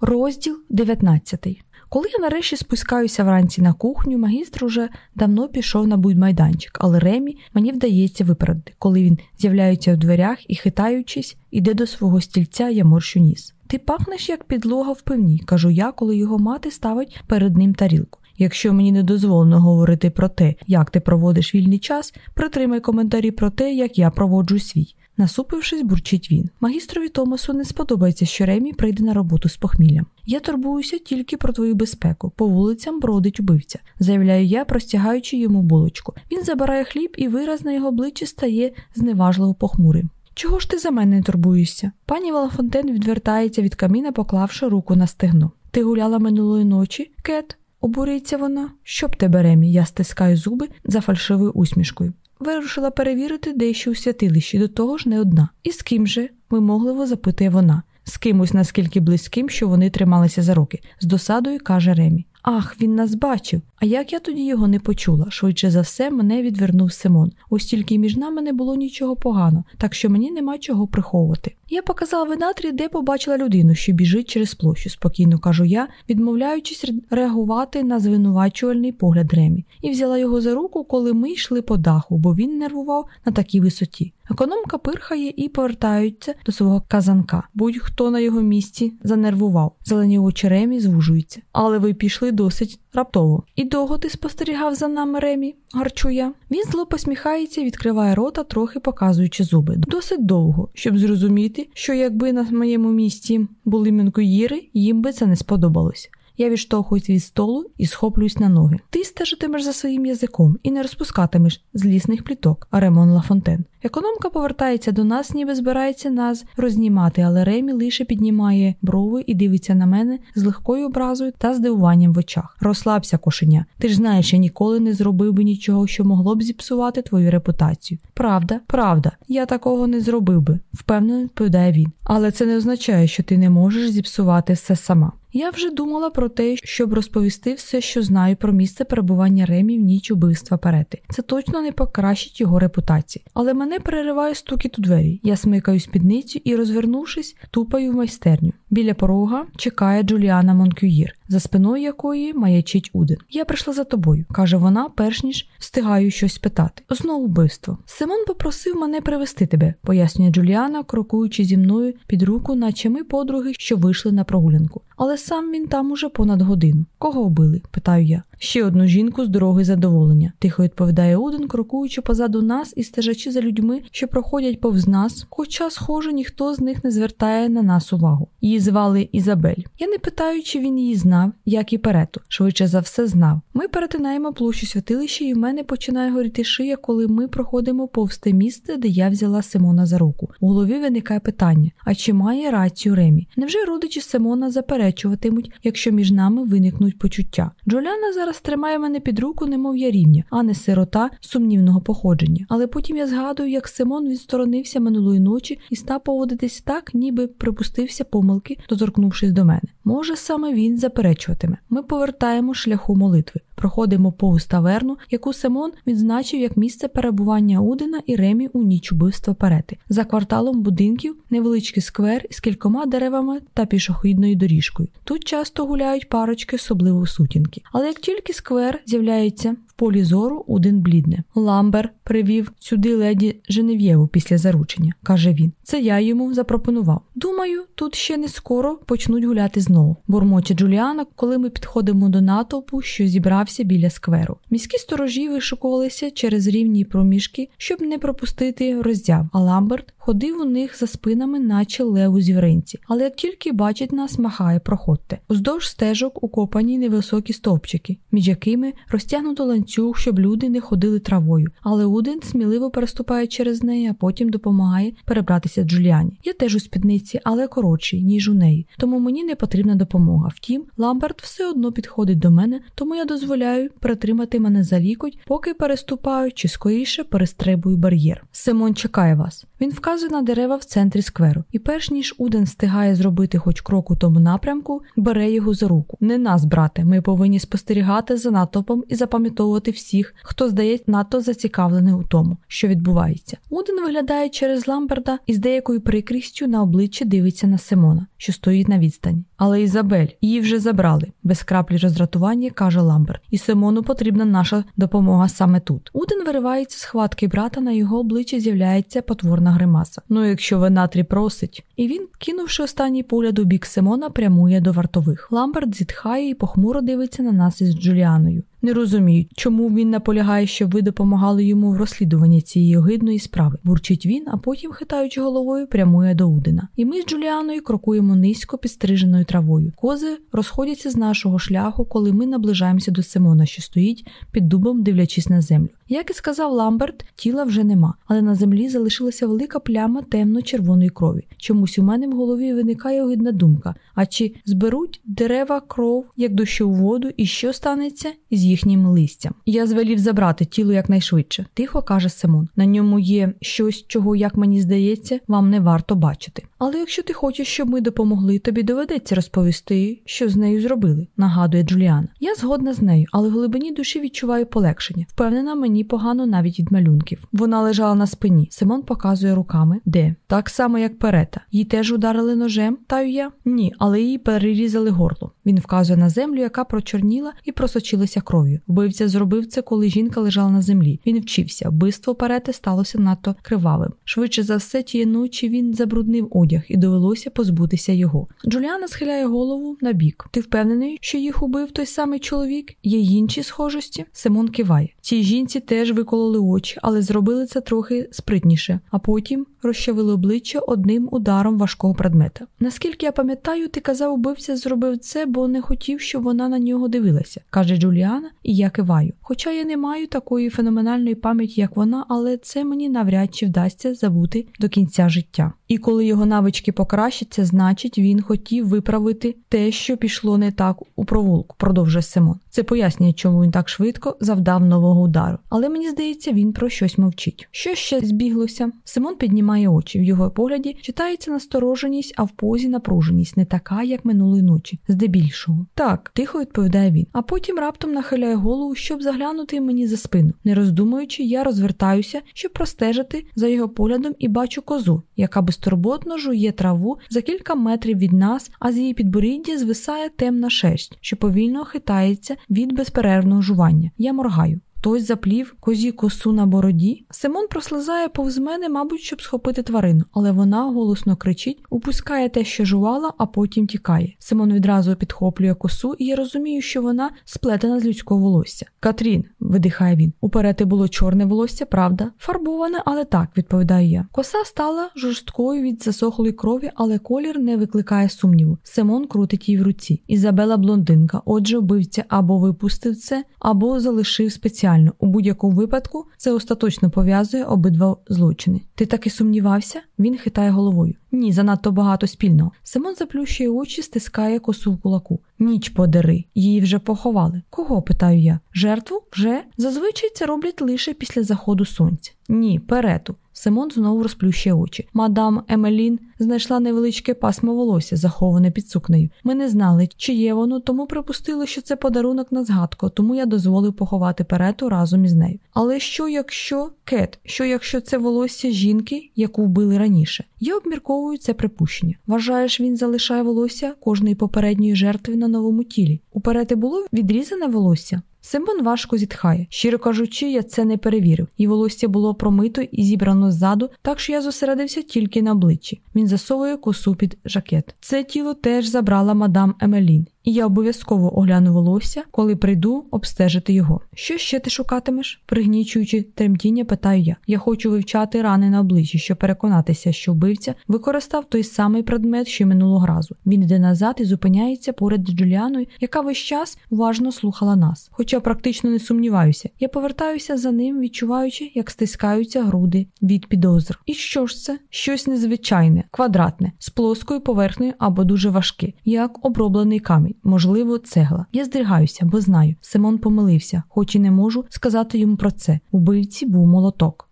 Розділ 19 коли я нарешті спускаюся вранці на кухню, магістр уже давно пішов на будмайданчик, але Ремі мені вдається випередити. Коли він з'являється в дверях і, хитаючись, іде до свого стільця, я морщу ніс. Ти пахнеш як підлога в пивні, кажу я, коли його мати ставить перед ним тарілку. Якщо мені не дозволено говорити про те, як ти проводиш вільний час, притримай коментарі про те, як я проводжу свій. Насупившись, бурчить він. Магістрові Томасу не сподобається, що Ремі прийде на роботу з похміллям. Я турбуюся тільки про твою безпеку. По вулицям бродить убивця, заявляю я, простягаючи йому булочку. Він забирає хліб, і вираз на його обличчі стає зневажливо похмурим. Чого ж ти за мене турбуєшся? Пані Валафонтен відвертається від каміна, поклавши руку на стегно. Ти гуляла минулої ночі, Кет? Обурюється вона. Щоб тебе, Ремі? Я стискаю зуби за фальшивою усмішкою вирушила перевірити дещо у святилищі, до того ж не одна. І з ким же? вимогливо запитує вона. З кимось наскільки близьким, що вони трималися за руки, з досадою каже Ремі. Ах, він нас бачив. А як я тоді його не почула? Швидше за все, мене відвернув Симон. Ось тільки між нами не було нічого поганого, так що мені нема чого приховувати. Я показала винатрі, де побачила людину, що біжить через площу, спокійно кажу я, відмовляючись реагувати на звинувачувальний погляд Ремі, і взяла його за руку, коли ми йшли по даху, бо він нервував на такій висоті. Економка пирхає і повертається до свого казанка. Будь-хто на його місці занервував. Зелені очі Ремі звужуються. Але ви пішли досить раптово. І довго ти спостерігав за нами, Ремі? гарчу я. Він зло посміхається, відкриває рота, трохи показуючи зуби. Досить довго, щоб зрозуміти, що якби на моєму місці були мінкоїри, їм би це не сподобалось. Я відштовхуюсь від столу і схоплююсь на ноги. Ти стежитимеш за своїм язиком і не розпускатимеш злісних пліток, Ремон Лафонтен. Економка повертається до нас, ніби збирається нас рознімати, але Ремі лише піднімає брови і дивиться на мене з легкою образою та здивуванням в очах. Розслабся, кошеня. Ти ж знаєш, я ніколи не зробив би нічого, що могло б зіпсувати твою репутацію. Правда, правда, я такого не зробив би, впевнено відповідає він. Але це не означає, що ти не можеш зіпсувати все сама. Я вже думала про те, щоб розповісти все, що знаю про місце перебування Ремі в ніч убивства Перети. Це точно не покращить його репутації. Але мене перериває стукіт у двері. Я смикаю спідницю і, розвернувшись, тупаю в майстерню. Біля порога чекає Джуліана Монкюїр, за спиною якої маячить Уден. Я прийшла за тобою, каже вона, перш ніж встигаю щось питати. Знову вбивство. Симон попросив мене привести тебе, пояснює Джуліана, крокуючи зі мною під руку, наче ми подруги, що вийшли на прогулянку. Але сам він там уже понад годину. Кого вбили? питаю я. Ще одну жінку з дороги задоволення, тихо відповідає Уден, крокуючи позаду нас і стежачи за людьми, що проходять повз нас, хоча, схоже, ніхто з них не звертає на нас увагу. Її звали Ізабель. Я не питаю, чи він її знав, як і перету. Швидше за все знав. Ми перетинаємо площу святилища, і в мене починає горіти шия, коли ми проходимо повз те місце, де я взяла Симона за руку. У голові виникає питання: а чи має рацію Ремі? Невже родичі Симона заперечуватимуть, якщо між нами виникнуть почуття? Джоляна зараз тримає мене під руку, немов я рівня, а не сирота сумнівного походження. Але потім я згадую, як Симон відсторонився минулої ночі і став поводитись так, ніби припустився помилки, доторкнувшись до мене. Може, саме він заперечуватиме. Ми повертаємо шляху молитви, проходимо повз таверну, яку Симон відзначив як місце перебування Удина і Ремі у ніч убивства перети. За кварталом будинків невеличкий сквер з кількома деревами та пішохідною доріжкою. Тут часто гуляють парочки, особливо в сутінки. Але як тільки сквер з'являється в полі зору, Удин блідне. Ламбер привів сюди леді Женев'єву після заручення, каже він. Це я йому запропонував. Думаю, тут ще не скоро почнуть гуляти знову. Бурмоче Джуліана, коли ми підходимо до натовпу, що зібрався біля скверу. Міські сторожі вишукувалися через рівні проміжки, щоб не пропустити роздяв. А Ламберт ходив у них за спинами, наче лев у звіринці. Але як тільки бачить нас, махає, проходьте. Уздовж стежок укопані невисокі стовпчики, між якими розтягнуто ланцюг, щоб люди не ходили травою. Але Уден сміливо переступає через неї, а потім допомагає перебратися Джуліані. Я теж у спідниці, але коротший, ніж у неї. Тому мені не потрібна допомога. Втім, Ламберт все одно підходить до мене, тому я дозволяю притримати мене за лікоть, поки переступаю чи скоріше перестрибую бар'єр. Симон чекає вас. Він вказує на дерева в центрі скверу, і перш ніж Уден встигає зробити хоч крок у тому напрямку, бере його за руку. Не нас, брате, ми повинні спостерігати за натовпом і запам'ятовувати всіх, хто здається надто зацікавлений у тому, що відбувається. Уден виглядає через Ламберда і з деякою прикрістю на обличчі дивиться на Симона, що стоїть на відстані. Але Ізабель, її вже забрали, без краплі роздратування каже Ламберт. І Симону потрібна наша допомога саме тут. Уден виривається з хватки брата, на його обличчі з'являється потворна гримаса. Ну, якщо Венатрі просить. І він, кинувши останній погляд у бік Симона, прямує до вартових. Ламберт зітхає і похмуро дивиться на нас із Джуліаною. Не розуміють, чому він наполягає, щоб ви допомагали йому в розслідуванні цієї огидної справи. Бурчить він, а потім, хитаючи головою, прямує до Удина. І ми з Джуліаною крокуємо низько підстриженою травою. Кози розходяться з нашого шляху, коли ми наближаємося до Симона, що стоїть під дубом, дивлячись на землю. Як і сказав Ламберт, тіла вже нема, але на землі залишилася велика пляма темно-червоної крові. Чомусь у мене в голові виникає огидна думка: а чи зберуть дерева кров, як дощу воду, і що станеться з їхнім листям? Я звелів забрати тіло якнайшвидше, тихо каже Симон. На ньому є щось, чого, як мені здається, вам не варто бачити. Але якщо ти хочеш, щоб ми допомогли, тобі доведеться розповісти, що з нею зробили, нагадує Джуліана. Я згодна з нею, але в глибині душі відчуваю полегшення. Впевнена, мені погано навіть від малюнків. Вона лежала на спині. Симон показує руками, де так само, як перета. Її теж ударили ножем, таю я? Ні, але її перерізали горло. Він вказує на землю, яка прочорніла і просочилася кров'ю. Вбивця зробив це, коли жінка лежала на землі. Він вчився. Вбивство перети сталося надто кривавим. Швидше за все, тієї ночі він забруднив одяг і довелося позбутися його. Джуліана схиляє голову на бік. Ти впевнений, що їх убив той самий чоловік? Є інші схожості? Симон киває. Цій жінці теж викололи очі, але зробили це трохи спритніше, а потім розчавили обличчя одним ударом важкого предмета. Наскільки я пам'ятаю, ти казав, убивця зробив це, бо не хотів, щоб вона на нього дивилася, каже Джуліана, і я киваю. Хоча я не маю такої феноменальної пам'яті, як вона, але це мені навряд чи вдасться забути до кінця життя. І коли його навички покращаться, значить він хотів виправити те, що пішло не так у провулку, продовжує Симон. Це пояснює, чому він так швидко завдав нового удару. Але мені здається, він про щось мовчить. Що ще збіглося? Симон піднімає очі. В його погляді читається настороженість, а в позі напруженість, не така, як минулої ночі, здебільшого. Так, тихо відповідає він, а потім раптом нахиляє голову, щоб заглянути мені за спину. Не роздумуючи, я розвертаюся, щоб простежити за його поглядом і бачу козу, яка безтурботно жує траву за кілька метрів від нас, а з її підборіддя звисає темна шерсть, що повільно хитається від безперервного жування. Я моргаю. Хтось заплів козі косу на бороді. Симон прослизає повз мене, мабуть, щоб схопити тварину, але вона голосно кричить, упускає те, що жувала, а потім тікає. Симон відразу підхоплює косу, і я розумію, що вона сплетена з людського волосся. Катрін, видихає він. У Перети було чорне волосся, правда? Фарбоване, але так, відповідаю я. Коса стала жорсткою від засохлої крові, але колір не викликає сумніву. Симон крутить її в руці. Ізабела блондинка. Отже, вбивця або випустив це, або залишив спеціально спеціально. У будь-якому випадку це остаточно пов'язує обидва злочини. Ти таки сумнівався? Він хитає головою. Ні, занадто багато спільного. Симон заплющує очі, стискає косу в кулаку. Ніч подари, її вже поховали. Кого? питаю я. Жертву? Вже? Зазвичай це роблять лише після заходу сонця. Ні, перету. Симон знову розплющує очі. Мадам Емелін знайшла невеличке пасмо волосся, заховане під сукнею. Ми не знали, чи є воно, тому припустили, що це подарунок на згадку, тому я дозволив поховати перету разом із нею. Але що, якщо кет, що якщо це волосся жінки, яку вбили раніше? Я обмірковую це припущення. Вважаєш, він залишає волосся кожної попередньої жертви на новому тілі. У перети було відрізане волосся. Симон важко зітхає. Щиро кажучи, я це не перевірив. І волосся було промито і зібрано ззаду, так що я зосередився тільки на обличчі. Він засовує косу під жакет. Це тіло теж забрала мадам Емелін і я обов'язково огляну волосся, коли прийду обстежити його. Що ще ти шукатимеш? Пригнічуючи тремтіння, питаю я. Я хочу вивчати рани на обличчі, щоб переконатися, що вбивця використав той самий предмет, що й минулого разу. Він йде назад і зупиняється поряд з Джуліаною, яка весь час уважно слухала нас. Хоча практично не сумніваюся, я повертаюся за ним, відчуваючи, як стискаються груди від підозр. І що ж це? Щось незвичайне, квадратне, з плоскою поверхнею або дуже важке, як оброблений камінь камінь, можливо, цегла. Я здригаюся, бо знаю. Симон помилився, хоч і не можу сказати йому про це. Убивці був молоток.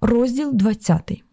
Розділ 20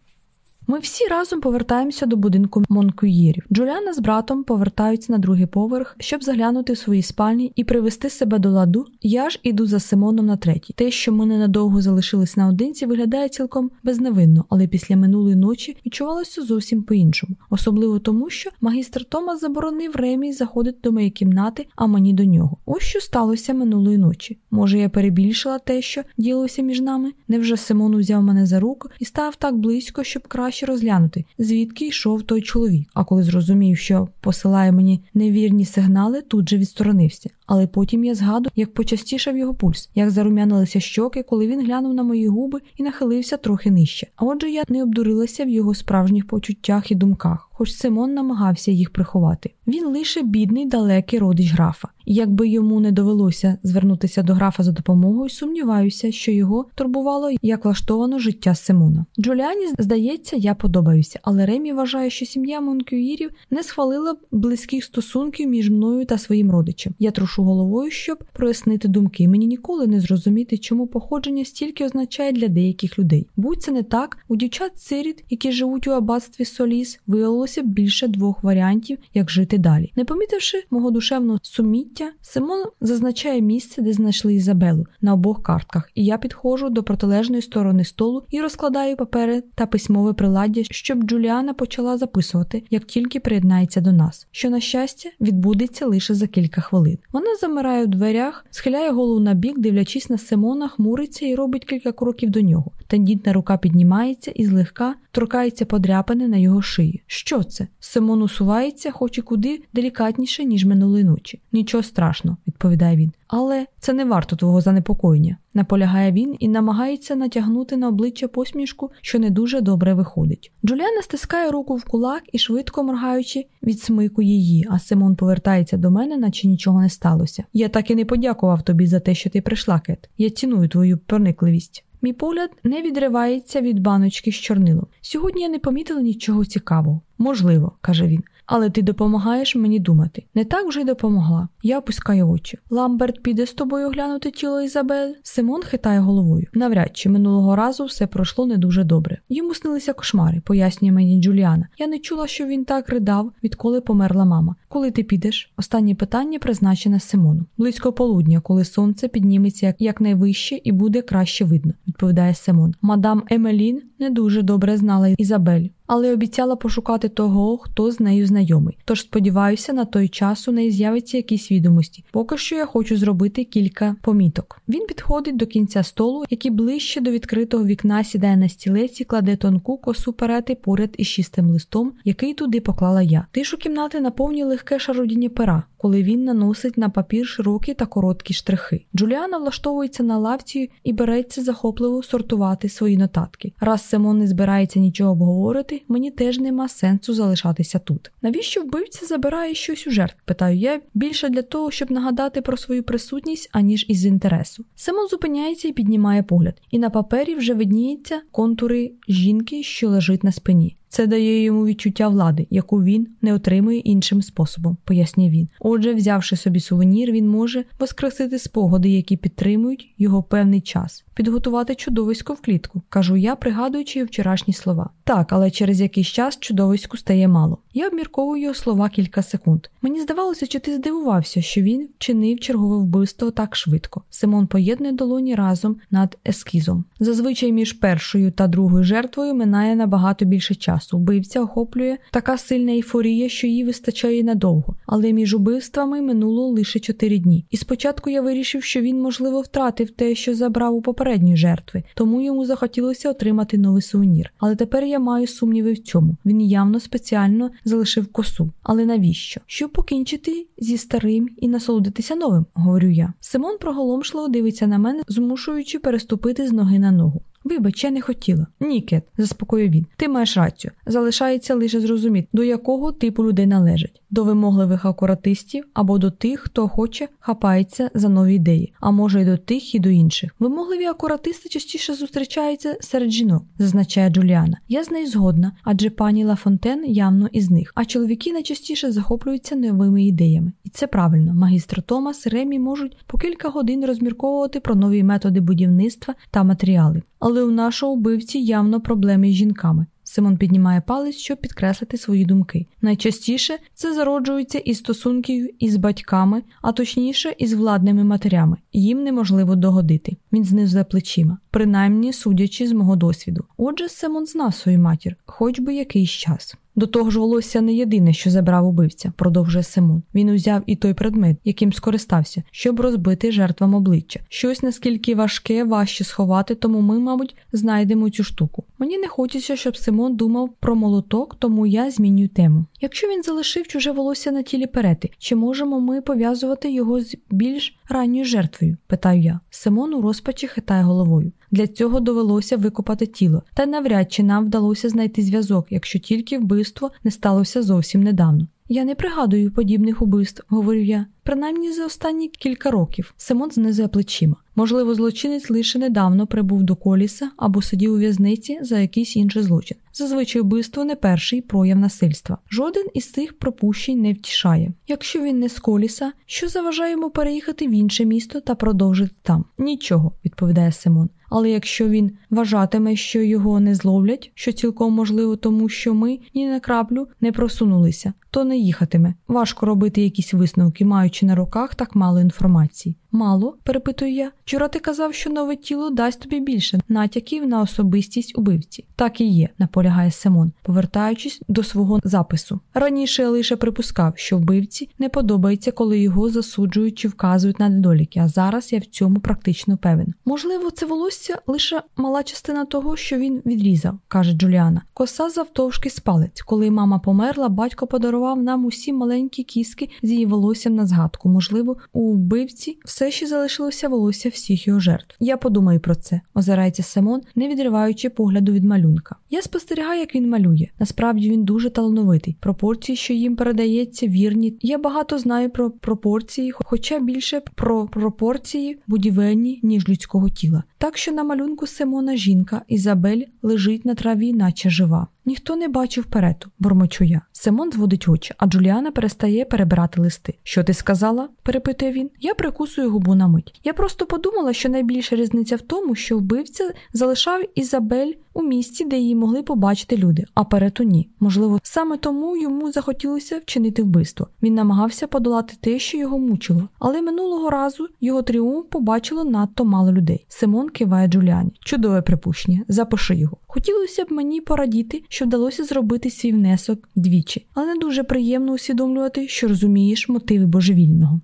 Ми всі разом повертаємося до будинку Монкуїрів. Джуліана з братом повертаються на другий поверх, щоб заглянути в свої спальні і привести себе до ладу. Я ж іду за Симоном на третій. Те, що ми ненадовго залишились наодинці, виглядає цілком безневинно, але після минулої ночі відчувалося зовсім по-іншому, особливо тому, що магістр Томас заборонив Ремі заходити до моєї кімнати, а мені до нього. Ось що сталося минулої ночі. Може, я перебільшила те, що ділося між нами? Невже Симон узяв мене за руку і став так близько, щоб краще розглянути, звідки йшов той чоловік? А коли зрозумів, що посилає мені невірні сигнали, тут же відсторонився. Але потім я згадую, як почастішав його пульс, як зарум'янилися щоки, коли він глянув на мої губи і нахилився трохи нижче. А отже, я не обдурилася в його справжніх почуттях і думках, хоч Симон намагався їх приховати. Він лише бідний, далекий родич графа. І якби йому не довелося звернутися до графа за допомогою, сумніваюся, що його турбувало як влаштовано життя Симона. Джуліані, здається, я подобаюся, але Ремі вважає, що сім'я Монкюїрів не схвалила близьких стосунків між мною та своїм родичем. Я трушу головою, щоб прояснити думки. Мені ніколи не зрозуміти, чому походження стільки означає для деяких людей. Будь це не так, у дівчат сиріт, які живуть у аббатстві Соліс, виявилося більше двох варіантів, як жити далі. Не помітивши мого душевного суміття, Симон зазначає місце, де знайшли Ізабелу на обох картках, і я підходжу до протилежної сторони столу і розкладаю папери та письмове приладдя, щоб Джуліана почала записувати, як тільки приєднається до нас. Що, на щастя, відбудеться лише за кілька хвилин. Вона замирає у дверях, схиляє голову на бік, дивлячись на Симона, хмуриться і робить кілька кроків до нього. Тендітна рука піднімається і злегка торкається подряпини на його шиї. Що це? Симон усувається, хоч і куди делікатніше, ніж минулої ночі. Нічого страшного, відповідає він. Але це не варто твого занепокоєння. Наполягає він і намагається натягнути на обличчя посмішку, що не дуже добре виходить. Джуліана стискає руку в кулак і, швидко моргаючи, відсмикує її, а Симон повертається до мене, наче нічого не сталося. Я так і не подякував тобі за те, що ти прийшла, Кет. Я ціную твою проникливість. Мій погляд не відривається від баночки з чорнилом. Сьогодні я не помітила нічого цікавого. Можливо, каже він, але ти допомагаєш мені думати. Не так вже й допомогла. Я опускаю очі. Ламберт піде з тобою оглянути тіло Ізабель. Симон хитає головою. Навряд чи минулого разу все пройшло не дуже добре. Йому снилися кошмари, пояснює мені Джуліана. Я не чула, що він так ридав, відколи померла мама. Коли ти підеш? Останнє питання призначене Симону. Близько полудня, коли сонце підніметься якнайвище і буде краще видно, відповідає Симон. Мадам Емелін не дуже добре знала Ізабель але обіцяла пошукати того, хто з нею знайомий. Тож сподіваюся, на той час у неї з'явиться якісь відомості. Поки що я хочу зробити кілька поміток. Він підходить до кінця столу, який ближче до відкритого вікна сідає на стілець і кладе тонку косу перети поряд із шістим листом, який туди поклала я. Тишу кімнати наповнює легке шарудіння пера, коли він наносить на папір широкі та короткі штрихи. Джуліана влаштовується на лавці і береться захопливо сортувати свої нотатки. Раз Симон не збирається нічого обговорити, мені теж нема сенсу залишатися тут. Навіщо вбивця забирає щось у жертв? Питаю я більше для того, щоб нагадати про свою присутність, аніж із інтересу. Симон зупиняється і піднімає погляд, і на папері вже видніються контури жінки, що лежить на спині. Це дає йому відчуття влади, яку він не отримує іншим способом, пояснює він. Отже, взявши собі сувенір, він може воскресити спогади, які підтримують його певний час, підготувати чудовисько в клітку, кажу я, пригадуючи вчорашні слова. Так, але через якийсь час чудовиську стає мало. Я обмірковую його слова кілька секунд. Мені здавалося, чи ти здивувався, що він вчинив чергове вбивство так швидко. Симон поєднує долоні разом над ескізом. Зазвичай між першою та другою жертвою минає набагато більше часу. Вбивця охоплює така сильна ейфорія, що їй вистачає надовго, але між убивствами минуло лише чотири дні. І спочатку я вирішив, що він, можливо, втратив те, що забрав у попередньої жертви, тому йому захотілося отримати новий сувенір. Але тепер я маю сумніви в цьому. Він явно спеціально залишив косу. Але навіщо? Щоб покінчити зі старим і насолодитися новим, говорю я. Симон проголомшливо дивиться на мене, змушуючи переступити з ноги на ногу. Вибач, я не хотіла. Ні, Кет, заспокоїв він. Ти маєш рацію. Залишається лише зрозуміти, до якого типу людей належать до вимогливих акуратистів або до тих, хто хоче хапається за нові ідеї, а може й до тих і до інших. Вимогливі акуратисти частіше зустрічаються серед жінок, зазначає Джуліана. Я з нею згодна, адже пані Лафонтен явно із них. А чоловіки найчастіше захоплюються новими ідеями. І це правильно. Магістр Томас Ремі можуть по кілька годин розмірковувати про нові методи будівництва та матеріали. Але у нашого вбивці явно проблеми з жінками. Симон піднімає палець, щоб підкреслити свої думки. Найчастіше це зароджується із стосунків із батьками, а точніше із владними матерями. Їм неможливо догодити. Він знизує плечима, принаймні судячи з мого досвіду. Отже, Симон знав свою матір, хоч би якийсь час. До того ж, волосся не єдине, що забрав убивця, продовжує Симон. Він узяв і той предмет, яким скористався, щоб розбити жертвам обличчя. Щось наскільки важке, важче сховати, тому ми, мабуть, знайдемо цю штуку. Мені не хочеться, щоб Симон думав про молоток, тому я змінюю тему. Якщо він залишив чуже волосся на тілі перети, чи можемо ми пов'язувати його з більш ранньою жертвою? питаю я. Симон у розпачі хитає головою. Для цього довелося викопати тіло, та навряд чи нам вдалося знайти зв'язок, якщо тільки вбивство не сталося зовсім недавно. Я не пригадую подібних убивств, говорю я, принаймні за останні кілька років. Симон знизує плечима. Можливо, злочинець лише недавно прибув до коліса або сидів у в'язниці за якийсь інший злочин. Зазвичай вбивство не перший прояв насильства. Жоден із цих пропущень не втішає. Якщо він не з коліса, що заважає йому переїхати в інше місто та продовжити там? Нічого, відповідає Симон. Але якщо він вважатиме, що його не зловлять, що цілком можливо, тому що ми ні на краплю не просунулися, то не їхатиме. Важко робити якісь висновки, маючи на руках так мало інформації. Мало, перепитую я. Вчора ти казав, що нове тіло дасть тобі більше натяків на особистість убивці. Так і є, наполягає Симон, повертаючись до свого запису. Раніше я лише припускав, що вбивці не подобається, коли його засуджують чи вказують на недоліки, а зараз я в цьому практично певен. Можливо, це волосся лише мала частина того, що він відрізав, каже Джуліана. Коса завтовшки спалець. Коли мама померла, батько подарував нам усі маленькі кістки з її волоссям на згадку. Можливо, у вбивці все ще залишилося волосся всіх його жертв. Я подумаю про це, озирається Симон, не відриваючи погляду від малюнка. Я спостерігаю, як він малює. Насправді він дуже талановитий. Пропорції, що їм передається, вірні. Я багато знаю про пропорції, хоча більше про пропорції будівельні, ніж людського тіла. Так що на малюнку Симона жінка Ізабель лежить на траві, наче жива. Ніхто не бачив перету, бурмочу я. Симон зводить очі, а Джуліана перестає перебирати листи. Що ти сказала? перепитує він. Я прикусую губу на мить. Я просто подумала, що найбільша різниця в тому, що вбивця залишав Ізабель у місці, де її могли побачити люди, а перету ні. Можливо, саме тому йому захотілося вчинити вбивство. Він намагався подолати те, що його мучило. Але минулого разу його тріумф побачило надто мало людей. Симон киває Джуліані. Чудове припущення. Запиши його. Хотілося б мені порадіти, що вдалося зробити свій внесок двічі, але не дуже приємно усвідомлювати, що розумієш мотиви божевільного.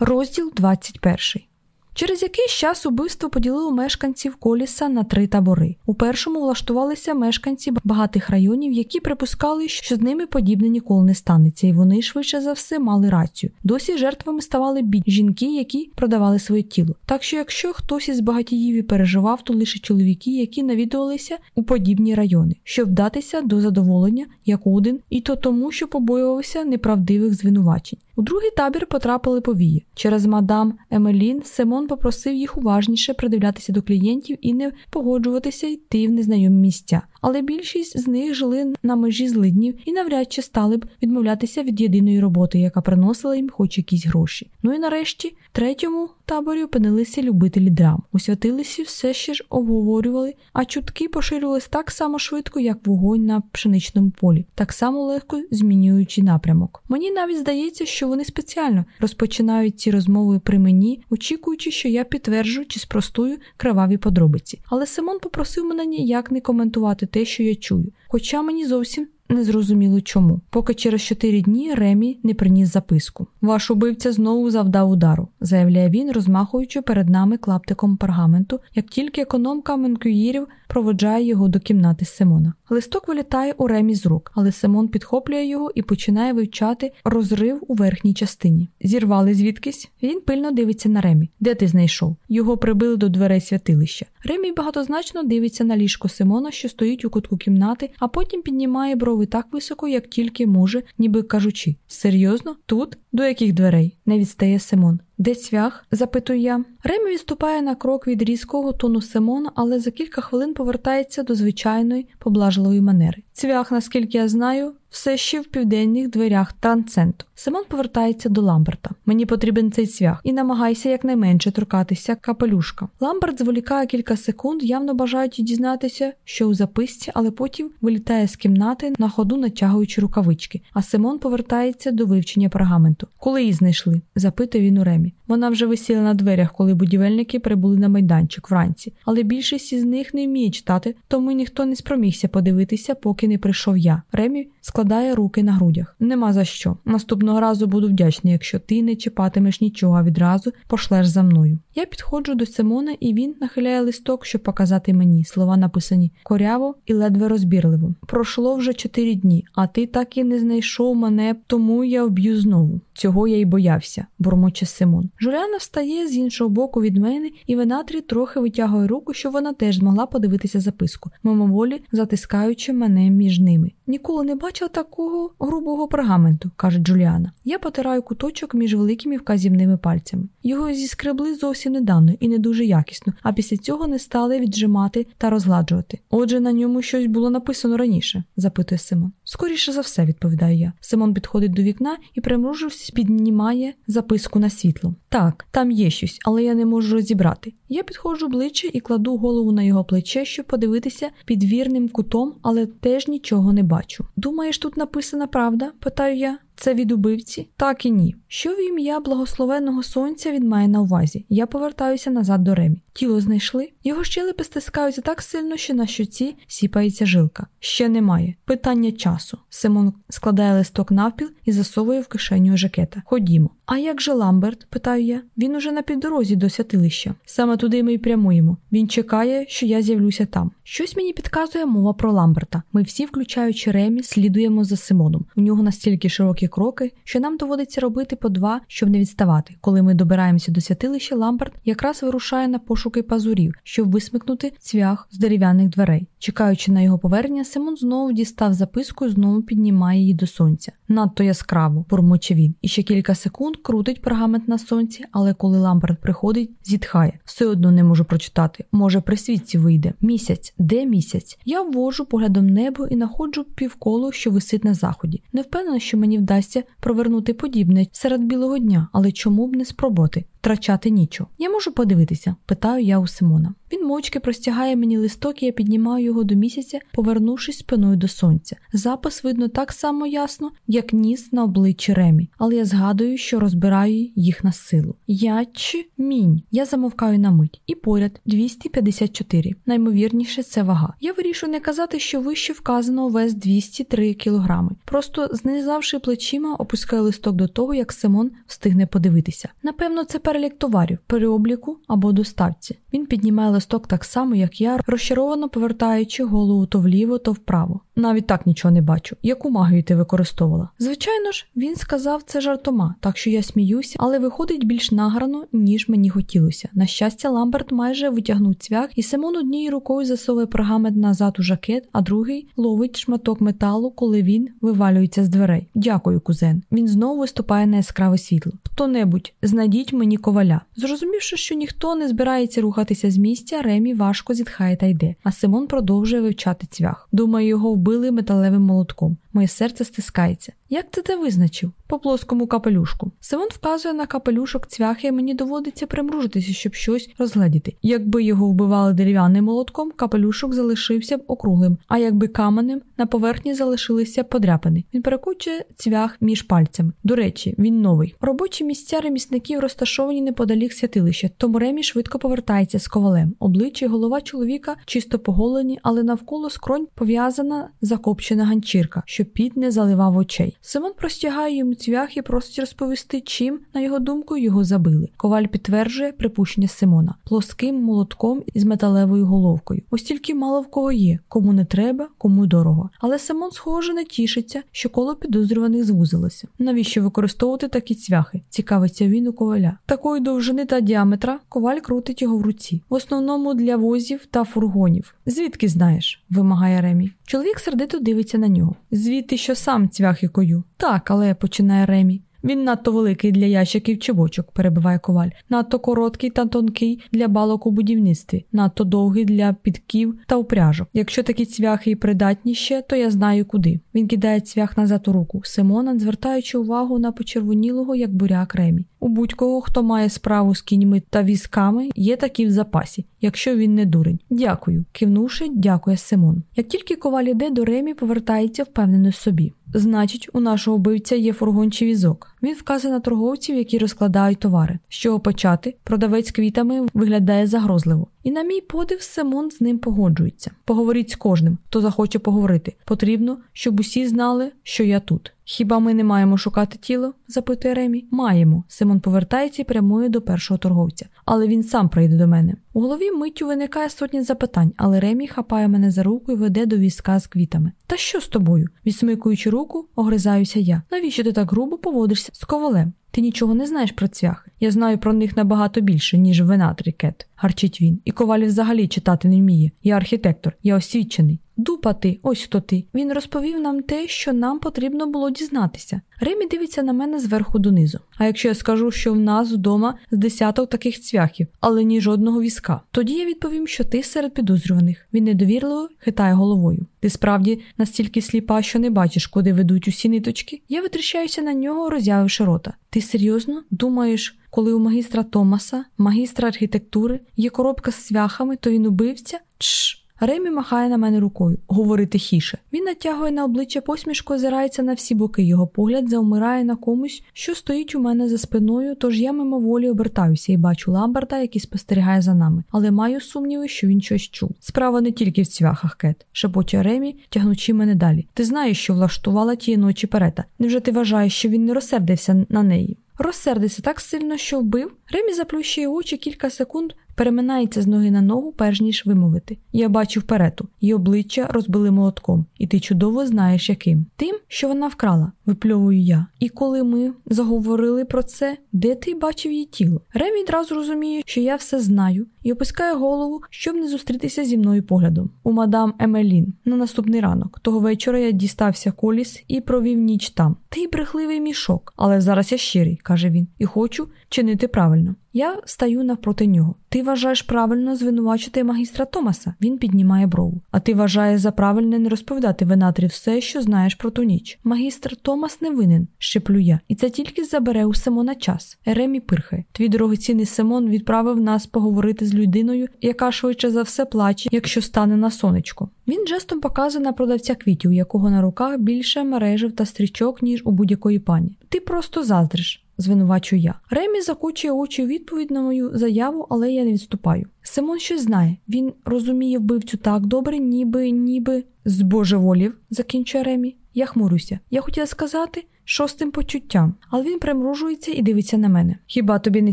Розділ 21 Через якийсь час убивство поділило мешканців коліса на три табори. У першому влаштувалися мешканці багатих районів, які припускали, що з ними подібне ніколи не станеться, і вони швидше за все мали рацію. Досі жертвами ставали бід жінки, які продавали своє тіло. Так що, якщо хтось із багатіїв і переживав, то лише чоловіки, які навідувалися у подібні райони, щоб вдатися до задоволення як один, і то тому, що побоювався неправдивих звинувачень. У другий табір потрапили повії. Через мадам Емелін Симон попросив їх уважніше придивлятися до клієнтів і не погоджуватися йти в незнайомі місця. Але більшість з них жили на межі злиднів і навряд чи стали б відмовлятися від єдиної роботи, яка приносила їм хоч якісь гроші. Ну і нарешті, третьому таборі опинилися любителі драм. У святилищі все ще ж обговорювали, а чутки поширювалися так само швидко, як вогонь на пшеничному полі, так само легко змінюючи напрямок. Мені навіть здається, що вони спеціально розпочинають ці розмови при мені, очікуючи, що я підтверджу чи спростую криваві подробиці. Але Симон попросив мене ніяк не коментувати те, що я чую, хоча мені зовсім не зрозуміло чому, поки через чотири дні Ремі не приніс записку. Ваш убивця знову завдав удару, заявляє він, розмахуючи перед нами клаптиком пергаменту, як тільки економка Менкюїрів проводжає його до кімнати Симона. Листок вилітає у Ремі з рук, але Симон підхоплює його і починає вивчати розрив у верхній частині. Зірвали звідкись. Він пильно дивиться на Ремі. Де ти знайшов? Його прибили до дверей святилища. Ремі багатозначно дивиться на ліжко Симона, що стоїть у кутку кімнати, а потім піднімає брови так високо, як тільки може, ніби кажучи: серйозно, тут? До яких дверей? Не відстає Симон. Де цвях? запитую я. Ремі відступає на крок від різкого тону Симона, але за кілька хвилин повертається до звичайної поблажливої манери. Цвях, наскільки я знаю, все ще в південних дверях трансценту. Симон повертається до Ламберта. Мені потрібен цей цвях і намагайся якнайменше торкатися капелюшка. Ламберт зволікає кілька секунд, явно бажаючи дізнатися, що у записці, але потім вилітає з кімнати на ходу, натягуючи рукавички. А Симон повертається до вивчення пергаменту. Коли її знайшли? запитує він у Ремі. Вона вже висіла на дверях, коли будівельники прибули на майданчик вранці, але більшість із них не вміє читати, тому ніхто не спромігся подивитися, поки не прийшов я. Ремі складає руки на грудях. Нема за що. Наступного разу буду вдячний, якщо ти не чіпатимеш нічого, а відразу пошлеш за мною. Я підходжу до Симона, і він нахиляє листок, щоб показати мені. Слова написані коряво і ледве розбірливо. Пройшло вже чотири дні, а ти так і не знайшов мене, тому я вб'ю знову. Цього я й боявся, бурмоче Симон. Жуляна встає з іншого боку від мене, і Венатрі трохи витягує руку, щоб вона теж змогла подивитися записку, мимоволі затискаючи мене між ними. Ніколи не бачила такого грубого пергаменту, каже Джуліана. Я потираю куточок між великими вказівними пальцями. Його зіскребли зовсім недавно і не дуже якісно, а після цього не стали віджимати та розгладжувати. Отже, на ньому щось було написано раніше, запитує Симон. Скоріше за все, відповідаю я. Симон підходить до вікна і, примружившись, піднімає записку на світло. Так, там є щось, але я не можу розібрати. Я підходжу ближче і кладу голову на його плече, щоб подивитися під вірним кутом, але теж нічого не бачу. Думаєш, тут написана правда? питаю я. Це від убивці? Так і ні. Що в ім'я благословенного сонця він має на увазі? Я повертаюся назад до Ремі. Тіло знайшли? Його щелепи стискаються так сильно, що на щоці сіпається жилка. Ще немає. Питання часу. Симон складає листок навпіл і засовує в кишеню жакета. Ходімо. А як же Ламберт? питаю я. Він уже на піддорозі до святилища. Саме туди ми й прямуємо. Він чекає, що я з'явлюся там. Щось мені підказує мова про Ламберта. Ми всі, включаючи Ремі, слідуємо за Симоном. У нього настільки широкі кроки, що нам доводиться робити по два, щоб не відставати. Коли ми добираємося до святилища, Ламберт якраз вирушає на пошуки пазурів, щоб висмикнути цвях з дерев'яних дверей. Чекаючи на його повернення, Симон знову дістав записку і знову піднімає її до сонця. Надто яскраво, бурмоче він. І ще кілька секунд крутить пергамент на сонці, але коли Ламберт приходить, зітхає. Все одно не можу прочитати. Може, при світці вийде. Місяць, де місяць? Я ввожу поглядом небо і находжу півколо, що висить на заході. Не впевнена, що мені вдасться провернути подібне серед білого дня, але чому б не спробувати? Втрачати нічого. Я можу подивитися? питаю я у Симона. Він мовчки простягає мені листок, і я піднімаю його до місяця, повернувшись спиною до сонця. Запис видно так само ясно, як ніс на обличчі Ремі, але я згадую, що розбираю їх на силу. Я чи мінь. Я замовкаю на мить. І поряд 254. Наймовірніше, це вага. Я вирішую не казати, що вище вказано вес 203 кілограми. Просто знизавши плечима, опускаю листок до того, як Симон встигне подивитися. Напевно, це перелік товарів, переобліку або доставці. Він піднімає листок так само, як я, розчаровано повертаючи голову то вліво, то вправо. Навіть так нічого не бачу. Яку магію ти використовувала? Звичайно ж, він сказав це жартома, так що я сміюся, але виходить більш награно, ніж мені хотілося. На щастя, Ламберт майже витягнув цвях, і Симон однією рукою засовує пергамент назад у жакет, а другий ловить шматок металу, коли він вивалюється з дверей. Дякую, кузен. Він знову виступає на яскраве світло. Хто небудь, знайдіть мені коваля. Зрозумівши, що ніхто не збирається рухатися з місця, Ремі важко зітхає та йде, а Симон продовжує вивчати цвях. Думаю, його вбили металевим молотком. Моє серце стискається. Як ти те визначив? По плоскому капелюшку. Симон вказує на капелюшок цвяхи, і мені доводиться примружитися, щоб щось розгледіти. Якби його вбивали дерев'яним молотком, капелюшок залишився б округлим, а якби каменем на поверхні залишилися подряпини. Він перекочує цвях між пальцями. До речі, він новий. Робочі місця ремісників розташовані неподалік святилища, тому Ремі швидко повертається з ковалем. Обличчя і голова чоловіка чисто поголені, але навколо скронь пов'язана закопчена ганчірка, щоб під не заливав очей. Симон простягає йому цвях і просить розповісти, чим, на його думку, його забили. Коваль підтверджує припущення Симона плоским молотком із металевою головкою. Ось тільки мало в кого є, кому не треба, кому дорого. Але Симон, схоже, не тішиться, що коло підозрюваних звузилося. Навіщо використовувати такі цвяхи? Цікавиться він у коваля. Такої довжини та діаметра коваль крутить його в руці, в основному для возів та фургонів. Звідки знаєш? вимагає Ремі. Чоловік сердито дивиться на нього. Звідти, що сам цвяхи кою. Так, але починає Ремі. Він надто великий для ящиків чи бочок, перебиває коваль, надто короткий та тонкий для балок у будівництві, надто довгий для підків та упряжок. Якщо такі цвяхи і придатні ще, то я знаю куди. Він кидає цвях назад у руку. Симона, звертаючи увагу на почервонілого, як буряк ремі. У будь-кого, хто має справу з кіньми та візками, є такі в запасі, якщо він не дурень. Дякую. Кивнувши, дякує Симон. Як тільки коваль іде до ремі, повертається впевнено собі. Значить, у нашого вбивця є фургон чи візок. Він вказує на торговців, які розкладають товари. З чого почати, продавець квітами виглядає загрозливо. І на мій подив, Симон з ним погоджується. Поговоріть з кожним, хто захоче поговорити. Потрібно, щоб усі знали, що я тут. Хіба ми не маємо шукати тіло? запитує Ремі. Маємо. Симон повертається і прямує до першого торговця, але він сам прийде до мене. У голові миттю виникає сотня запитань, але Ремі хапає мене за руку і веде до візка з квітами. Та що з тобою? Відсмикуючи руку, огризаюся я. Навіщо ти так грубо поводишся з ковалем? Ти нічого не знаєш про цвяхи. Я знаю про них набагато більше, ніж винатрі, Кет, гарчить він. І коваль взагалі читати не вміє. Я архітектор, я освічений. Дупа ти, ось хто ти. Він розповів нам те, що нам потрібно було дізнатися. Ремі дивиться на мене зверху донизу. А якщо я скажу, що в нас вдома з десяток таких цвяхів, але ні жодного візка, тоді я відповім, що ти серед підозрюваних. Він недовірливо хитає головою. Ти справді настільки сліпа, що не бачиш, куди ведуть усі ниточки. Я витріщаюся на нього, роз'явивши рота. Ти серйозно думаєш? Коли у магістра Томаса, магістра архітектури, є коробка з свяхами, то він убивця? Чш. Ремі махає на мене рукою, говори тихіше. Він натягує на обличчя посмішку, озирається на всі боки. Його погляд заумирає на комусь, що стоїть у мене за спиною, тож я мимоволі обертаюся і бачу Ламберта, який спостерігає за нами, але маю сумніви, що він щось чув. Справа не тільки в цвяхах, Кет, шепоче Ремі, тягнучи мене далі. Ти знаєш, що влаштувала тієї ночі перета. Невже ти вважаєш, що він не розсердився на неї? Розсердився так сильно, що вбив. Ремі заплющує очі кілька секунд, переминається з ноги на ногу, перш ніж вимовити. Я бачив перету, її обличчя розбили молотком, і ти чудово знаєш, яким. Тим, що вона вкрала, випльовую я. І коли ми заговорили про це, де ти бачив її тіло? Рем відразу розуміє, що я все знаю, і опускає голову, щоб не зустрітися зі мною поглядом. У мадам Емелін на наступний ранок. Того вечора я дістався коліс і провів ніч там. Ти брехливий мішок, але зараз я щирий, каже він, і хочу чинити правильно. Я стаю навпроти нього. Ти вважаєш правильно звинувачити магістра Томаса? Він піднімає брову. А ти вважаєш за правильне не розповідати венатрі все, що знаєш про ту ніч. Магістр Томас не винен, щеплю я, і це тільки забере у Симона час. Еремі пирхає. Твій дорогоцінний Симон відправив нас поговорити з людиною, яка швидше за все плаче, якщо стане на сонечко. Він жестом показує на продавця квітів, якого на руках більше мережів та стрічок, ніж у будь-якої пані. Ти просто заздриш звинувачую я. Ремі закочує очі у відповідь на мою заяву, але я не відступаю. Симон щось знає. Він розуміє вбивцю так добре, ніби, ніби збожеволів, закінчує Ремі. Я хмурюся. Я хотіла сказати шостим почуттям, але він примружується і дивиться на мене. Хіба тобі не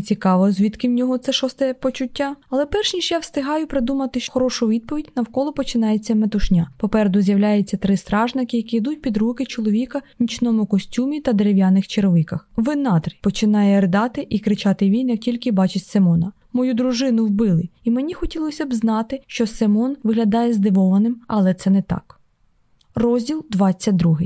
цікаво, звідки в нього це шосте почуття? Але перш ніж я встигаю придумати хорошу відповідь, навколо починається метушня. Попереду з'являються три стражники, які йдуть під руки чоловіка в нічному костюмі та дерев'яних черевиках. Винатрі починає ридати і кричати він, як тільки бачить Симона. Мою дружину вбили, і мені хотілося б знати, що Симон виглядає здивованим, але це не так. Розділ 22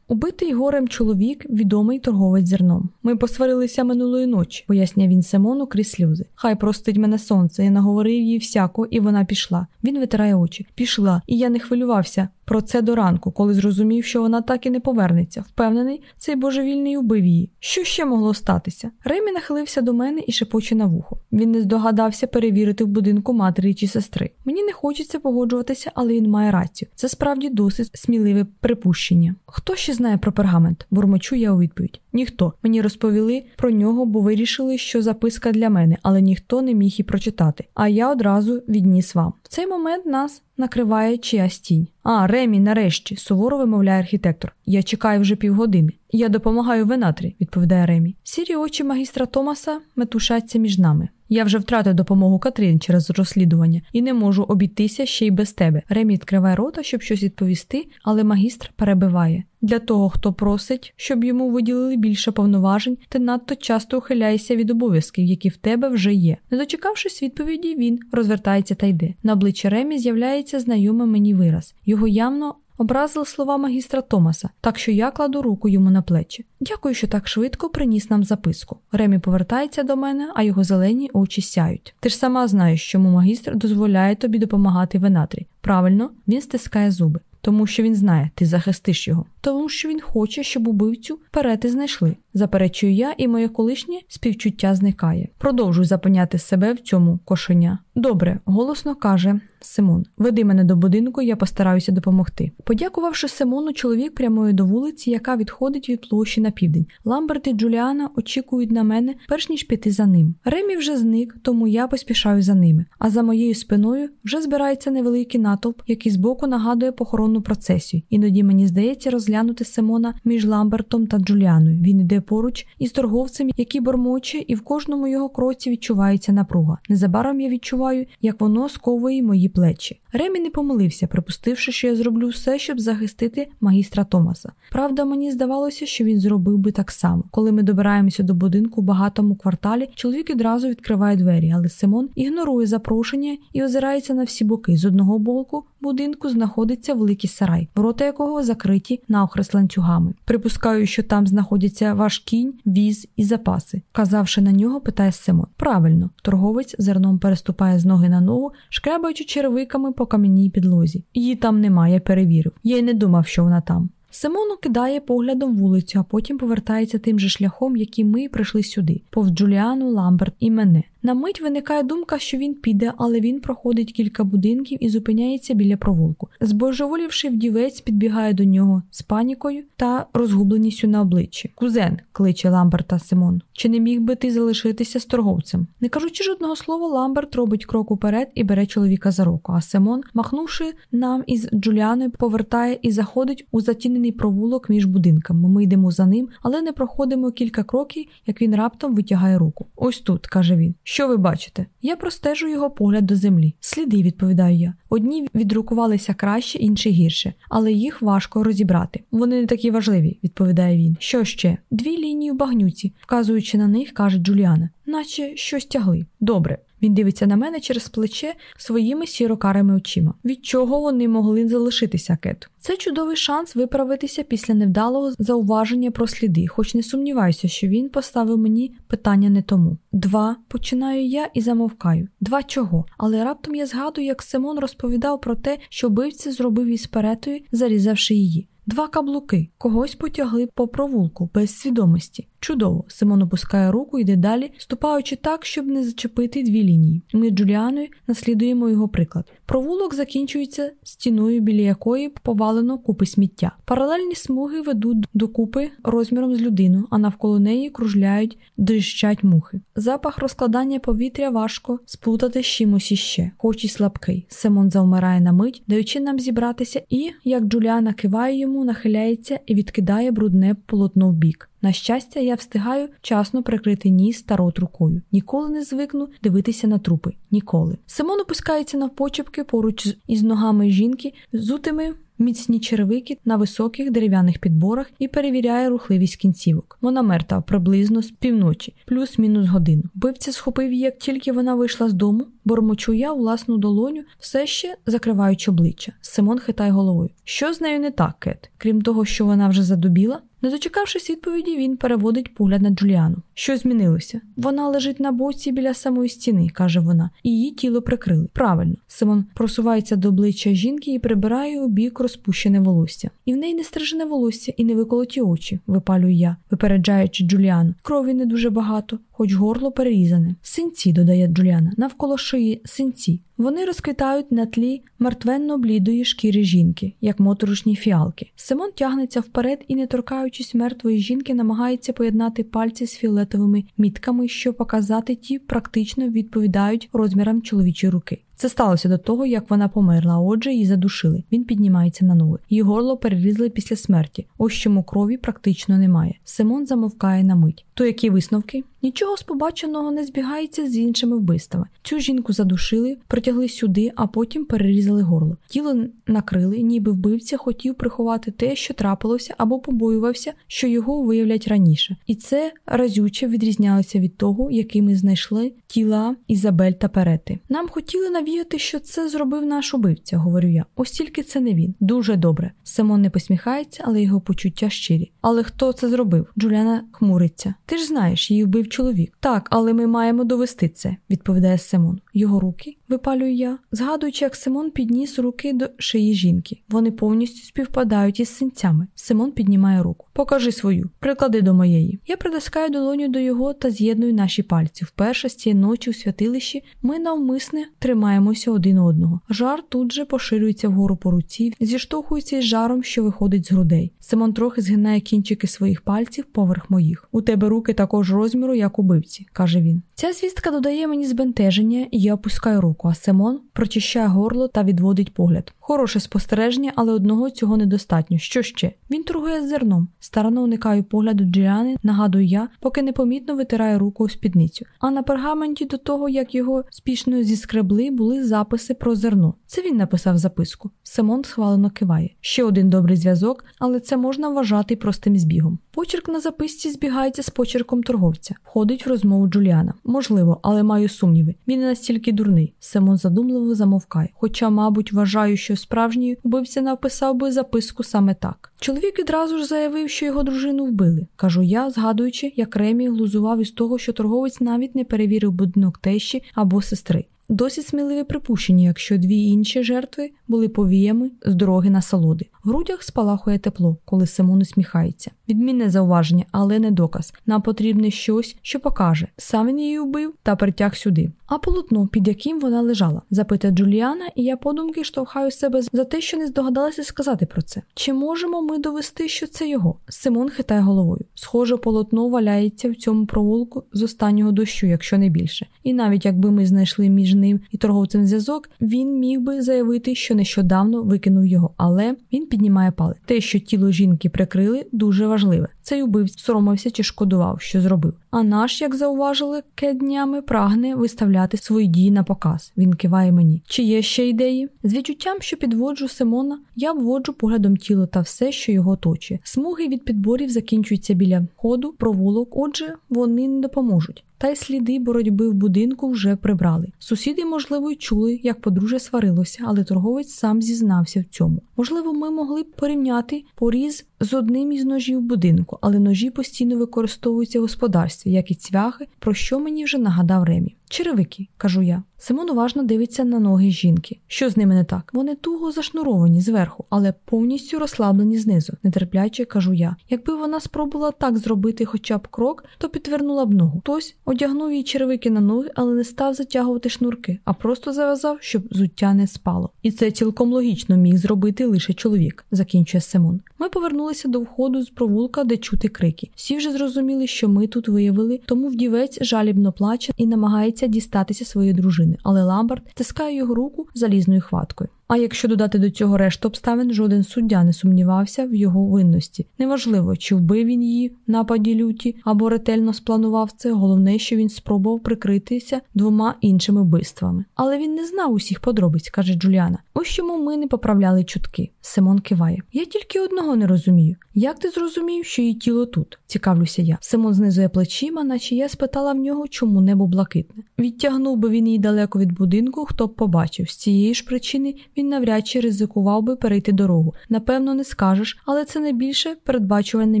Убитий горем чоловік, відомий торговець зерном. Ми посварилися минулої ночі, пояснює він Симону крізь сльози. Хай простить мене сонце, я наговорив їй всяко, і вона пішла. Він витирає очі. Пішла, і я не хвилювався про це до ранку, коли зрозумів, що вона так і не повернеться. Впевнений, цей божевільний убив її. Що ще могло статися? Ремі нахилився до мене і шепоче на вухо. Він не здогадався перевірити в будинку матері чи сестри. Мені не хочеться погоджуватися, але він має рацію. Це справді досить сміливе припущення. Хто ще знає про пергамент? бурмочу я у відповідь. Ніхто. Мені розповіли про нього, бо вирішили, що записка для мене, але ніхто не міг її прочитати. А я одразу відніс вам. В цей момент нас накриває чиясь тінь. А, Ремі, нарешті, суворо вимовляє архітектор. Я чекаю вже півгодини. Я допомагаю венатрі, відповідає Ремі. Сірі очі магістра Томаса метушаться між нами. Я вже втратив допомогу Катрін через розслідування і не можу обійтися ще й без тебе. Ремі відкриває рота, щоб щось відповісти, але магістр перебиває. Для того, хто просить, щоб йому виділили більше повноважень, ти надто часто ухиляєшся від обов'язків, які в тебе вже є. Не дочекавшись відповіді, він розвертається та йде. На обличчі Ремі з'являється знайомий мені вираз. Його явно образили слова магістра Томаса, так що я кладу руку йому на плечі. Дякую, що так швидко приніс нам записку. Ремі повертається до мене, а його зелені очі сяють. Ти ж сама знаєш, чому магістр дозволяє тобі допомагати Венатрі. Правильно, він стискає зуби. Тому що він знає, ти захистиш його, тому що він хоче, щоб убивцю перети знайшли. Заперечую я, і моє колишнє співчуття зникає. Продовжую запиняти себе в цьому кошеня. Добре, голосно каже Симон. Веди мене до будинку, я постараюся допомогти. Подякувавши Симону, чоловік прямує до вулиці, яка відходить від площі на південь. Ламберт і Джуліана очікують на мене, перш ніж піти за ним. Ремі вже зник, тому я поспішаю за ними. А за моєю спиною вже збирається невеликий натовп, який збоку нагадує похоронну процесію. Іноді мені здається розглянути Симона між Ламбертом та Джуліаною. Він іде поруч із торговцем, який бормоче, і в кожному його кроці відчувається напруга. Незабаром я відчуваю, як воно сковує мої плечі. Ремі не помилився, припустивши, що я зроблю все, щоб захистити магістра Томаса. Правда, мені здавалося, що він зробив би так само. Коли ми добираємося до будинку в багатому кварталі, чоловік відразу відкриває двері, але Симон ігнорує запрошення і озирається на всі боки. З одного боку будинку знаходиться великий сарай, ворота якого закриті наохрест ланцюгами. Припускаю, що там знаходяться ваш кінь, віз і запаси. Казавши на нього, питає Симон. Правильно, торговець зерном переступає з ноги на ногу, шкрябаючи черевиками по кам'яній підлозі. Її там немає, перевірив. Я й не думав, що вона там. Симон окидає поглядом вулицю, а потім повертається тим же шляхом, яким ми прийшли сюди, повз Джуліану, Ламберт і мене. На мить виникає думка, що він піде, але він проходить кілька будинків і зупиняється біля провулку. Збожеволілий вдівець, підбігає до нього з панікою та розгубленістю на обличчі. Кузен, кличе Ламберта Симон. Чи не міг би ти залишитися з торговцем? Не кажучи жодного слова, Ламберт робить крок уперед і бере чоловіка за руку. А Симон, махнувши нам із Джуліаною, повертає і заходить у затінений провулок між будинками. Ми йдемо за ним, але не проходимо кілька кроків, як він раптом витягає руку. Ось тут, каже він. Що ви бачите? Я простежу його погляд до землі. Сліди, відповідаю я. Одні відрукувалися краще, інші гірше, але їх важко розібрати. Вони не такі важливі, відповідає він. Що ще? Дві лінії в багнюці, вказуючи на них, каже Джуліана, наче щось тягли. Добре. Він дивиться на мене через плече своїми сірокарими очима. Від чого вони могли залишитися, Кет? Це чудовий шанс виправитися після невдалого зауваження про сліди, хоч не сумніваюся, що він поставив мені питання не тому. Два починаю я і замовкаю. Два чого? Але раптом я згадую, як Симон розповідав про те, що вбивця зробив із перетою, зарізавши її. Два каблуки когось потягли по провулку без свідомості. Чудово, Симон опускає руку і йде далі, ступаючи так, щоб не зачепити дві лінії. Ми з Джуліаною наслідуємо його приклад. Провулок закінчується стіною, біля якої повалено купи сміття. Паралельні смуги ведуть до купи розміром з людину, а навколо неї кружляють, дрищать мухи. Запах розкладання повітря важко сплутати з чимось іще, хоч і слабкий. Симон завмирає на мить, даючи нам зібратися, і, як Джуліана киває йому, нахиляється і відкидає брудне полотно в бік. На щастя, я встигаю вчасно прикрити ніс та рот рукою. Ніколи не звикну дивитися на трупи. Ніколи. Симон опускається навпочепки поруч із ногами жінки, зутими міцні черевики на високих дерев'яних підборах і перевіряє рухливість кінцівок. Вона мертва приблизно з півночі, плюс-мінус годину. Вбивця схопив її, як тільки вона вийшла з дому, бормочу я власну долоню, все ще закриваючи обличчя. Симон хитає головою. Що з нею не так, Кет? Крім того, що вона вже задубіла? Не дочекавшись відповіді, він переводить погляд на Джуліану. Що змінилося? Вона лежить на боці біля самої стіни, каже вона, і її тіло прикрили. Правильно, Симон просувається до обличчя жінки і прибирає у бік розпущене волосся. І в неї не стрижене волосся і не виколоті очі, випалюю я, випереджаючи Джуліану. Крові не дуже багато, хоч горло перерізане. Синці, додає Джуліана, навколо шиї синці. Вони розквітають на тлі мертвенно-блідої шкіри жінки, як моторошні фіалки. Симон тягнеться вперед і, не торкаючись мертвої жінки, намагається поєднати пальці з фіолетовими мітками, що показати ті практично відповідають розмірам чоловічої руки. Це сталося до того, як вона померла, а отже, її задушили. Він піднімається на ноги. Її горло перерізали після смерті. Ось чому крові практично немає. Симон замовкає на мить. То які висновки? Нічого з побаченого не збігається з іншими вбивствами. Цю жінку задушили, притягли сюди, а потім перерізали горло. Тіло накрили, ніби вбивця хотів приховати те, що трапилося, або побоювався, що його виявлять раніше. І це разюче відрізнялося від того, якими знайшли тіла Ізабель та Перети. Нам хотіли навіть навіяти, що це зробив наш убивця, говорю я. Ось тільки це не він. Дуже добре. Симон не посміхається, але його почуття щирі. Але хто це зробив? Джуліана хмуриться. Ти ж знаєш, її вбив чоловік. Так, але ми маємо довести це, відповідає Симон. Його руки, випалюю я, згадуючи, як Симон підніс руки до шиї жінки. Вони повністю співпадають із синцями. Симон піднімає руку. Покажи свою, приклади до моєї. Я притискаю долоню до його та з'єдную наші пальці. Вперше з цієї ночі у святилищі ми навмисне тримаємося один одного. Жар тут же поширюється вгору по руці, зіштовхується із жаром, що виходить з грудей. Симон трохи згинає кінчики своїх пальців поверх моїх. У тебе руки також розміру, як убивці, каже він. Ця звістка додає мені збентеження, і я опускаю руку, а Симон прочищає горло та відводить погляд. Хороше спостереження, але одного цього недостатньо. Що ще? Він торгує з зерном. Старано уникаю погляду Джіани, нагадую я, поки непомітно витирає руку у спідницю. А на пергаменті до того, як його спішно зіскребли, були записи про зерно. Це він написав записку. Симон схвалено киває. Ще один добрий зв'язок, але це можна вважати простим збігом. Почерк на записці збігається з почерком торговця. Входить в розмову Джуліана. Можливо, але маю сумніви. Він настільки дурний. Симон задумливо замовкає. Хоча, мабуть, вважаю, що справжній убивця написав би записку саме так. Чоловік відразу ж заявив, що його дружину вбили. Кажу я, згадуючи, як Ремі глузував із того, що торговець навіть не перевірив будинок тещі або сестри. Досить сміливе припущення, якщо дві інші жертви були повіями з дороги на солоди. В грудях спалахує тепло, коли Симон усміхається. Відмінне зауваження, але не доказ. Нам потрібне щось, що покаже. Сам він її вбив та притяг сюди. А полотно, під яким вона лежала, запитує Джуліана, і я подумки штовхаю себе за те, що не здогадалася сказати про це. Чи можемо ми довести, що це його? Симон хитає головою. Схоже, полотно валяється в цьому провулку з останнього дощу, якщо не більше. І навіть якби ми знайшли між ним і торговцем зв'язок, він міг би заявити, що нещодавно викинув його, але він піднімає палець. Те, що тіло жінки прикрили, дуже важливе. Цей убивць соромився чи шкодував, що зробив. А наш, як зауважили, кеднями прагне виставляти свої дії на показ. Він киває мені. Чи є ще ідеї? З відчуттям, що підводжу Симона, я вводжу поглядом тіло та все, що його оточує. Смуги від підборів закінчуються біля ходу, провулок, отже, вони не допоможуть. Та й сліди боротьби в будинку вже прибрали. Сусіди, можливо, й чули, як подружжя сварилося, але торговець сам зізнався в цьому. Можливо, ми могли б порівняти поріз з одним із ножів будинку, але ножі постійно використовуються в господарстві, як і цвяхи, про що мені вже нагадав Ремі. Черевики, кажу я. Симон уважно дивиться на ноги жінки. Що з ними не так? Вони туго зашнуровані зверху, але повністю розслаблені знизу, нетерпляче кажу я. Якби вона спробувала так зробити хоча б крок, то підвернула б ногу. Хтось одягнув їй черевики на ноги, але не став затягувати шнурки, а просто зав'язав, щоб зуття не спало. І це цілком логічно міг зробити лише чоловік, закінчує Симон. Ми повернулися до входу з провулка, де чути крики. Всі вже зрозуміли, що ми тут виявили, тому вдівець жалібно плаче і намагається дістатися своєї дружини, але Ламбард стискає його руку залізною хваткою. А якщо додати до цього решту обставин, жоден суддя не сумнівався в його винності. Неважливо, чи вбив він її в нападі люті або ретельно спланував це. Головне, що він спробував прикритися двома іншими вбивствами. Але він не знав усіх подробиць, каже Джуліана. Ось чому ми не поправляли чутки. Симон киває. Я тільки одного не розумію. Як ти зрозумів, що її тіло тут? Цікавлюся я. Симон знизує плечима, наче я спитала в нього, чому небо блакитне. Відтягнув би він її далеко від будинку, хто б побачив. З цієї ж причини він навряд чи ризикував би перейти дорогу. Напевно, не скажеш, але це найбільше передбачуване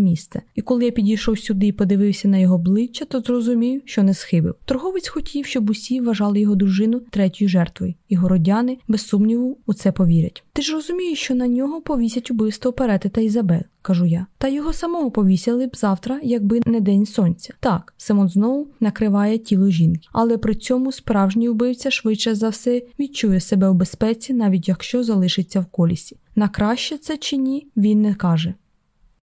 місце. І коли я підійшов сюди і подивився на його обличчя, то зрозумів, що не схибив. Торговець хотів, щоб усі вважали його дружину третьою жертвою, і городяни, без сумніву, у це повірять. Ти ж розумієш, що на нього повісять убивство Перети та Ізабель кажу я. Та його самого повісили б завтра, якби не день сонця. Так, Симон знову накриває тіло жінки, але при цьому справжній убивця швидше за все відчує себе у безпеці, навіть якщо залишиться в колісі. На краще це чи ні, він не каже.